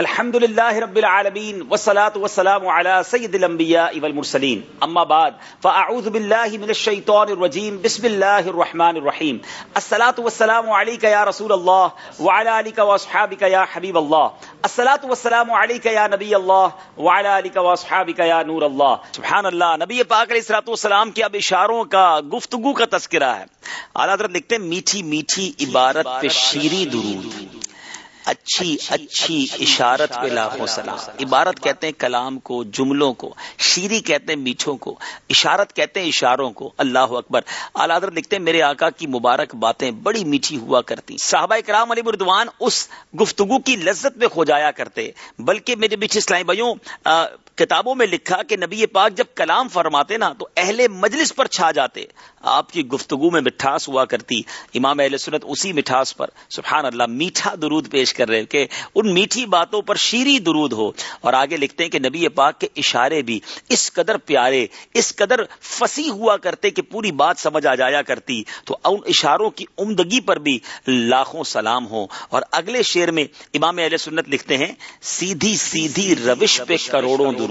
الحمد للہ رب العالمین والصلاة والسلام على سید الانبیاء والمرسلین. اما بعد، فاعوذ باللہ من الشیطان الرجیم، بسم اللہ الرحمن الرحیم. الصلاة والسلام علیکہ یا رسول اللہ وعلى آلکہ واصحابکہ یا حبیب اللہ. الصلاة والسلام علیکہ یا نبی اللہ وعلى آلکہ واصحابکہ یا نور اللہ. سبحان اللہ، نبی پاک علیہ الصلوۃ والسلام کی اب اشاروں کا گفتگو کا تذکرہ ہے۔ اعلیٰ حضرت لکھتے ہیں، میٹھی میٹھی عبارت پہ شیریں درود۔ اچھی اچھی اشارت پہ لاکھوں سلام۔ عبارت کہتے ہیں کلام کو، جملوں کو شیری کہتے ہیں میٹھوں کو، اشارت کہتے ہیں اشاروں کو۔ اللہ اکبر۔ آلادر حضرت لکھتے ہیں، میرے آقا کی مبارک باتیں بڑی میٹھی ہوا کرتی۔ صحابہ کرام علی بردوان اس گفتگو کی لذت میں کھو جایا کرتے، بلکہ میرے بیچ اسلامی بھائیوں کتابوں میں لکھا کہ نبی پاک جب کلام فرماتے نا تو اہل مجلس پر چھا جاتے۔ آپ کی گفتگو میں مٹھاس ہوا کرتی۔ امام اہل سنت اسی مٹھاس پر سبحان اللہ میٹھا درود پیش کر رہے کہ ان میٹھی باتوں پر شیری درود ہو اور آگے لکھتے ہیں کہ نبی پاک کے اشارے بھی اس قدر پیارے، اس قدر فسی ہوا کرتے کہ پوری بات سمجھ آ جایا کرتی۔ تو ان اشاروں کی عمدگی پر بھی لاکھوں سلام ہو اور اگلے شعر میں امام اہل سنت لکھتے ہیں، سیدھی سیدھی روش پہ کروڑوں درود۔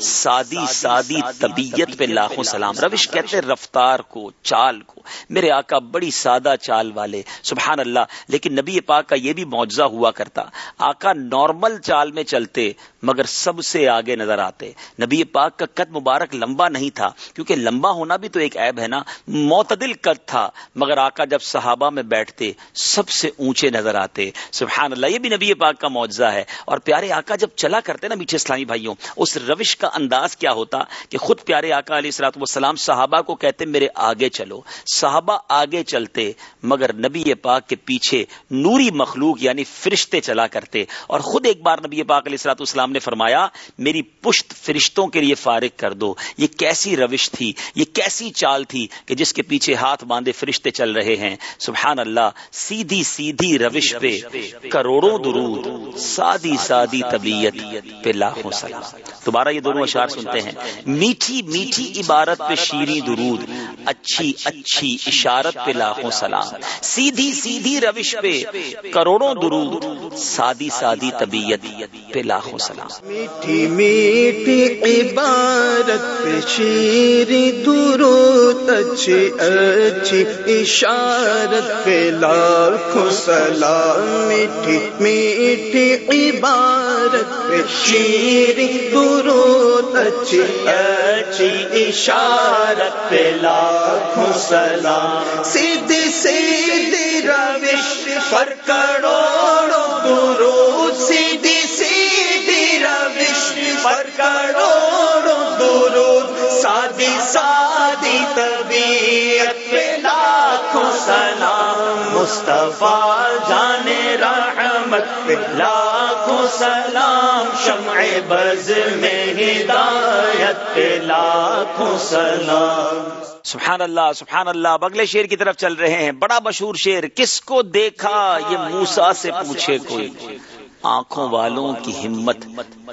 سادی سادی طبیعت پہ لاکھوں سلام۔ روش کہتے رفتار کو، چال کو۔ میرے آقا بڑی سادہ چال والے سبحان اللہ لیکن نبی پاک کا یہ بھی معجزہ ہوا کرتا۔ آقا نارمل چال میں چلتے، مگر سب سے آگے نظر آتے۔ نبی پاک کا قد مبارک لمبا نہیں تھا، کیونکہ لمبا ہونا بھی تو ایک عیب ہے نا۔ معتدل قد تھا، مگر آقا جب صحابہ میں بیٹھتے، سب سے اونچے نظر آتے۔ سبحان اللہ یہ بھی نبی پاک کا معجزہ ہے۔ اور پیارے آقا جب چلا کرتے نا میٹھے اسلامی بھائیوں اس روش کا انداز کیا ہوتا کہ خود پیارے آقا علیہ السلاط وسلام صحابہ کو کہتے میرے آگے چلو۔ صحابہ آگے چلتے مگر نبی پاک کے پیچھے نوری مخلوق یعنی فرشتے چلا کرتے۔ اور خود ایک بار نبی پاک علیہ السلاط اسلام نے فرمایا، میری پشت فرشتوں کے لیے فارغ کر دو۔ یہ کیسی روش تھی، یہ کیسی چال تھی کہ جس کے پیچھے ہاتھ باندھے فرشتے چل رہے ہیں۔ سبحان اللہ سیدھی سیدھی روش پہ کروڑوں درود، سادی سادی طبیعت پہ لاکھوں سلام دوبارہ یہ دونوں اشار سنتے ہیں۔ میٹھی میٹھی عبارت پہ شیریں درود، اچھی اچھی اشارت پہ لاکھوں سلام۔ سیدھی سیدھی روش پہ کروڑوں درود، سادی سادی طبیعت پہ لاکھوں سلام۔ میٹھی میٹھی عبارت پہ شیریں درود، اچھی اچھی اشارت پہ لاکھوں سلام۔ میٹھی میٹھی عبارت پہ شیریں درود، اچھی اچھی اشارت پہ لاکھوں سلام۔ سیدھی سیدھی روش، پر کروڑوں درود۔ سیدھی سیدھی روش، پر کروڑوں درود۔ سادی سادی تر طبیعت پہ لاکھوں سلام، مصطفیٰ جان رحمت پہ لاکھوں سلام، شمع بز میں ہدایت پہ لاکھوں سلام۔ سبحان اللہ سبحان اللہ اگلے شیر کی طرف چل رہے ہیں۔ بڑا مشہور شیر کس کو دیکھا؟ یہ موسا سے پوچھے کوئی۔ آنکھوں والوں کی ہمت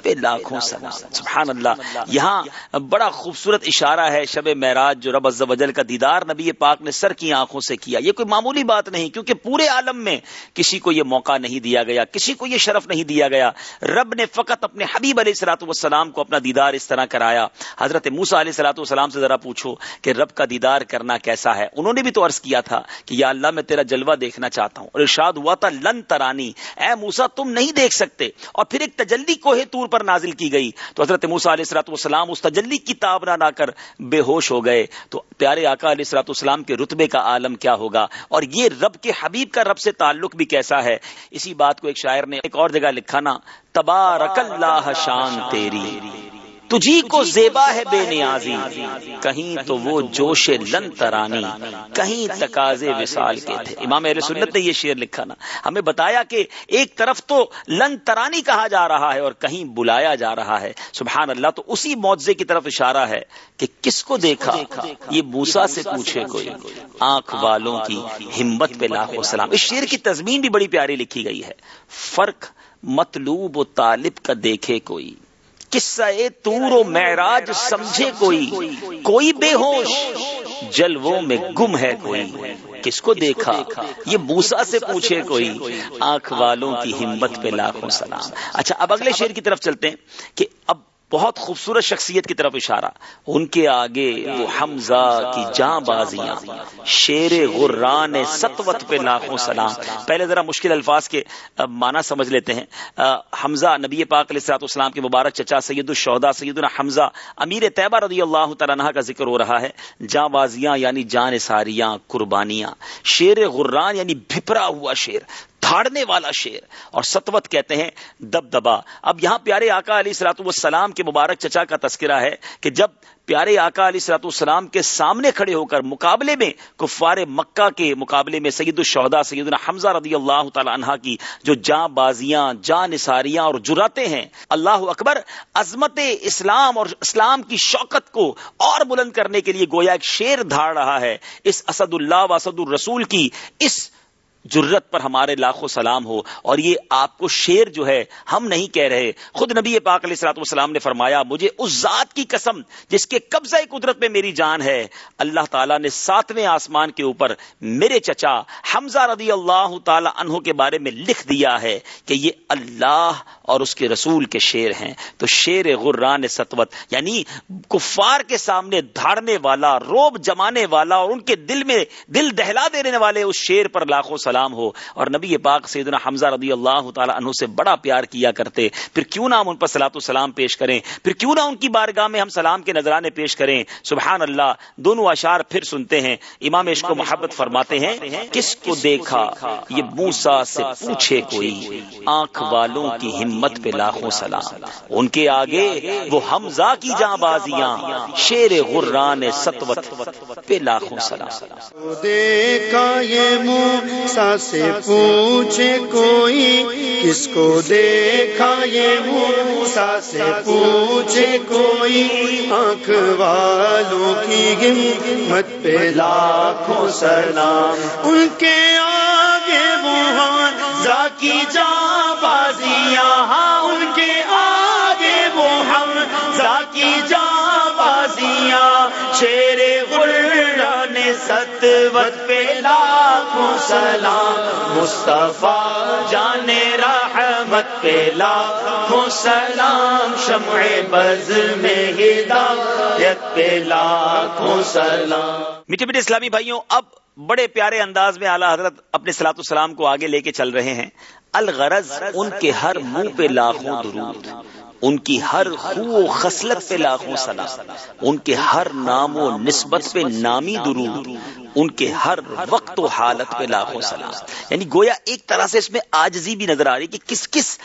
پہ لاکھوں سلام سبحان اللہ یہاں بڑا خوبصورت اشارہ ہے شب معراج جو رب جل کا دیدار نبی پاک نے سر کی آنکھوں سے کیا۔ یہ کوئی معمولی بات نہیں، کیونکہ پورے عالم میں کسی کو یہ موقع نہیں دیا گیا، کسی کو یہ شرف نہیں دیا گیا۔ رب نے فقط اپنے حبیب علیہ السلاۃ والسلام کو اپنا دیدار اس طرح کرایا۔ حضرت موسا علیہ السلاۃ والسلام سے ذرا پوچھو کہ رب کا دیدار کرنا کیسا ہے؟ انہوں نے بھی تو عرض کیا تھا کہ یا اللہ میں تیرا جلوہ دیکھنا چاہتا ہوں۔ اور ارشاد ہوا تھا، لن ترانی۔ اے موسا تم نہیں دیکھ سکتے اور پھر ایک تجلی کوہ تور پر نازل کی گئی تو حضرت موسا علیہ السلاۃ والسلام اس تجلی کی تاب نہ نہ کر بے ہوش ہو گئے تو پیارے آقا علیہ السلاۃ والسلام کے رتبے کا عالم کیا ہوگا اور یہ رب کے حبیب کا رب سے تعلق بھی کیسا ہے اسی بات کو ایک شاعر نے ایک اور جگہ لکھا نا تبارک اللہ شان تیری تجھی کو زیبا ہے بے نیازی، کہیں تو وہ جوش لن ترانی، کہیں تقاضے وصال کے تھے۔ امام اہل سنت نے یہ شعر لکھا نا۔ ہمیں بتایا کہ ایک طرف تو لن ترانی کہا جا رہا ہے اور کہیں بلایا جا رہا ہے۔ سبحان اللہ، تو اسی معجزے کی طرف اشارہ ہے کہ کس کو دیکھا؟ یہ موسا سے پوچھے کوئی۔ آنکھ والوں کی ہمت پہ لاکھوں سلام۔ اس شعر کی تزمین بھی بڑی پیاری لکھی گئی ہے۔ فرق مطلوب و طالب کا دیکھے کوئی۔ قصہ تور و معراج سمجھے کوئی کوئی بے ہوش۔ جلووں میں گم ہے کوئی۔ کس کو دیکھا؟ یہ موسا سے پوچھے کوئی۔ آنکھ والوں کی ہمت پہ لاکھوں سلام۔ اچھا اب اگلے شیر کی طرف چلتے ہیں کہ اب بہت خوبصورت شخصیت کی طرف اشارہ۔ ان کے آگے وہ حمزہ کی جاں بازیاں، شیر غران ستوت پہ لاکھوں سلام پہلے ذرا مشکل الفاظ کے معنی سمجھ لیتے ہیں۔ حمزہ نبی پاک علیہ السلاط اسلام کے مبارک چچا سید الشہدا سید حمزہ امیر طیبہ رضی اللہ تعالیٰ کا ذکر ہو رہا ہے۔ جاں بازیاں یعنی جان ساریاں، قربانیاں۔ شیر غران یعنی بھپرا ہوا شیر۔ دھاڑنے والا شیر اور ستوت کہتے ہیں دب دبا اب یہاں پیارے آقا علی سلاۃ والسلام کے مبارک چچا کا تذکرہ ہے کہ جب پیارے آقا علی سلاۃ والسلام کے سامنے کھڑے ہو کر مقابلے میں کفار مکہ کے مقابلے میں سید الشہدا سید حمزہ رضی اللہ تعالی عنہ کی جو جاں بازیاں، جاں نثاریاں اور جراتے ہیں، اللہ اکبر عظمت اسلام اور اسلام کی شوکت کو اور بلند کرنے کے لیے گویا ایک شیر دھاڑ رہا ہے۔ اس اسد اللہ و اسد الرسول کی اس جرت پر ہمارے لاکھوں سلام ہو اور یہ آپ کو شیر جو ہے ہم نہیں کہہ رہے۔ خود نبی پاک علیہ السلاط والسلام نے فرمایا، مجھے اس ذات کی قسم جس کے قبضہ قدرت میں میری جان ہے، اللہ تعالیٰ نے ساتویں آسمان کے اوپر میرے چچا حمزہ رضی اللہ تعالی عنہ کے بارے میں لکھ دیا ہے کہ یہ اللہ اور اس کے رسول کے شیر ہیں۔ تو شیر غران ستوت یعنی کفار کے سامنے دھاڑنے والا روب جمانے والا اور ان کے دل میں دل دہلا دینے والے اس شیر پر لاکھوں سلام ہو۔ اور نبی پاک سیدنا حمزہ رضی اللہ تعالی عنہ سے بڑا پیار کیا کرتے۔ پھر کیوں نہ ہم ان پر سلاۃ السلام پیش کریں؟ پھر کیوں نہ ان کی بارگاہ میں ہم سلام کے نذرانے پیش کریں؟ سبحان اللہ دونوں اشار پھر سنتے ہیں۔ امام عشق و محبت فرماتے ہیں کس کو دیکھا؟ یہ موسا سے پوچھے کوئی۔ آنکھ والوں کی ہمت پہ لاکھوں سلام۔ ان کے آگے وہ حمزہ کی جاں بازیاں، شیر غران ستوت پہ لاکھوں سلام۔ دیکھا یہ موسا سے پوچھے کوئی، کس کو دیکھا یہ موسا سے پوچھے کوئی۔ آنکھ والوں کی گمت پہ لاکھوں سلام۔ ان کے آگے وہ ذاکی جا بازیاں شیر غران ستوت پہ لاکھوں سلام، مصطفیٰ جان رحمت پہ لاکھوں سلام، شمع بز میں ہدایت پہ لاکھوں سلام۔ میٹھے میٹھے اسلامی بھائیوں، اب بڑے پیارے انداز میں اعلیٰ حضرت اپنے سلاط السلام کو آگے لے کے چل رہے ہیں۔ الغرض ان کے ہر منہ پہ لاکھوں درود۔ ان کی ہر خو و خصلت پہ لاکھوں سلام ان کے ہر نام و نسبت پہ نامی درود، ان کے ہر وقت و حالت پہ لاکھوں سلام یعنی گویا ایک طرح سے اس میں آجزی بھی نظر آ رہی کہ کس کس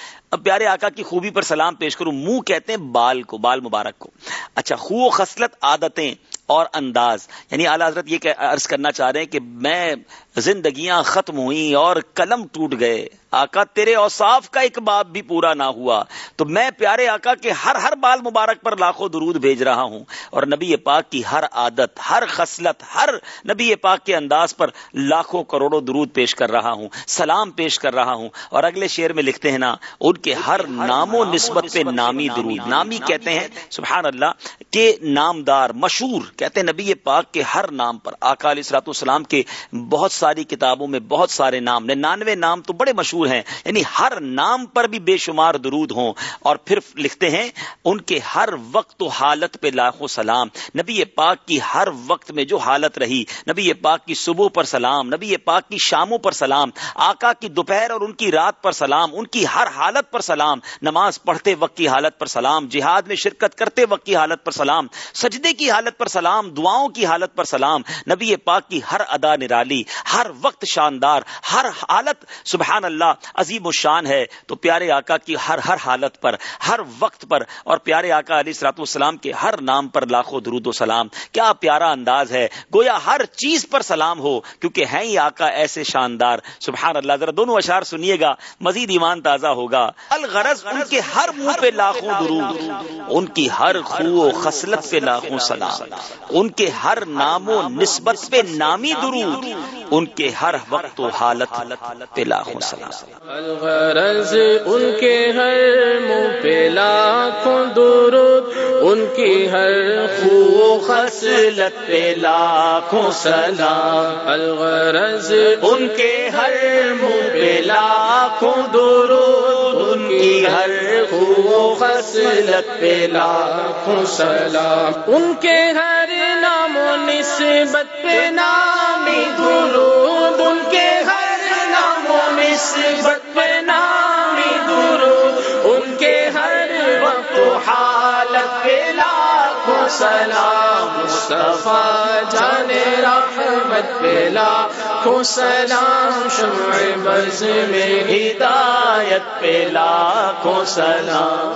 پیارے آقا کی خوبی پر سلام پیش کروں۔ منہ کہتے ہیں بال کو، بال مبارک کو۔ اچھا خو و خصلت، عادتیں اور انداز۔ یعنی اعلیٰ حضرت یہ عرض کرنا چاہ رہے ہیں کہ میں زندگیاں ختم ہوئی اور قلم ٹوٹ گئے۔ آقا تیرے اوصاف کا ایک باب بھی پورا نہ ہوا۔ تو میں پیارے آقا کے ہر ہر بال مبارک پر لاکھوں درود بھیج رہا ہوں۔ اور نبی پاک کی ہر عادت، ہر خصلت، ہر نبی پاک کے انداز پر لاکھوں کروڑوں درود پیش کر رہا ہوں، سلام پیش کر رہا ہوں۔ اور اگلے شعر میں لکھتے ہیں نا، ان کے ہر نام و نسبت پہ نامی درود۔ نامی کہتے ہیں، سبحان اللہ کہ نامدار مشہور، کہتے ہیں نبی پاک کے ہر نام پر، آقا علیہ سرات السلام کے بہت ساری کتابوں میں بہت سارے نام، ننانوے نام تو بڑے مشہور ہیں یعنی ہر نام پر بھی بے شمار درود ہوں، اور پھر لکھتے ہیں، ان کے ہر وقت و حالت پہ لاکھوں سلام، نبی پاک کی ہر وقت میں جو حالت رہی، نبی پاک کی صبح پر سلام، نبی پاک کی شاموں پر سلام، آقا کی دوپہر اور ان کی رات پر سلام، ان کی ہر حالت پر سلام، نماز پڑھتے وقت کی حالت پر سلام، جہاد میں شرکت کرتے وقت کی حالت پر سلام سلام، سجدے کی حالت پر سلام، دعاؤں کی حالت پر سلام، نبی پاک کی ہر ادا نرالی، ہر وقت شاندار، ہر حالت، سبحان اللہ، عظیم و شان ہے۔ تو پیارے آقا کی ہر ہر حالت پر، ہر وقت پر، اور پیارے آقا علی سرات والسلام کے ہر نام پر لاکھوں درود و سلام۔ کیا پیارا انداز ہے؟ گویا ہر چیز پر سلام ہو، کیونکہ ہیں ہی آقا ایسے شاندار۔ سبحان اللہ، ذرا دونوں اشار سنیے گا، مزید ایمان تازہ ہوگا۔ الغرض ان کے ہر منہ پہ لاکھوں درود، ان کی ہر خو و خصلت پہ لاکھوں سلام ان کے ہر نام و نسبت پہ نامی درود۔ ان کے ہر وقت و حالت پہ لاکھوں سلام الغرض ان کے ہر منہ پہ لاکھوں درود۔ ان کی ہر خو خصلت پہ لاکھوں سلام الغرض ان کے ہر منہ پہ لاکھوں درود۔ ان کی ہر خو خصلت پہ لاکھوں سلام۔ ان کے ہر نام و نسبت پہ نامی درود سلام مصطفیٰ جان رحمت پلا کو سلام شمع بز میں ہدایت پلا کو سلام۔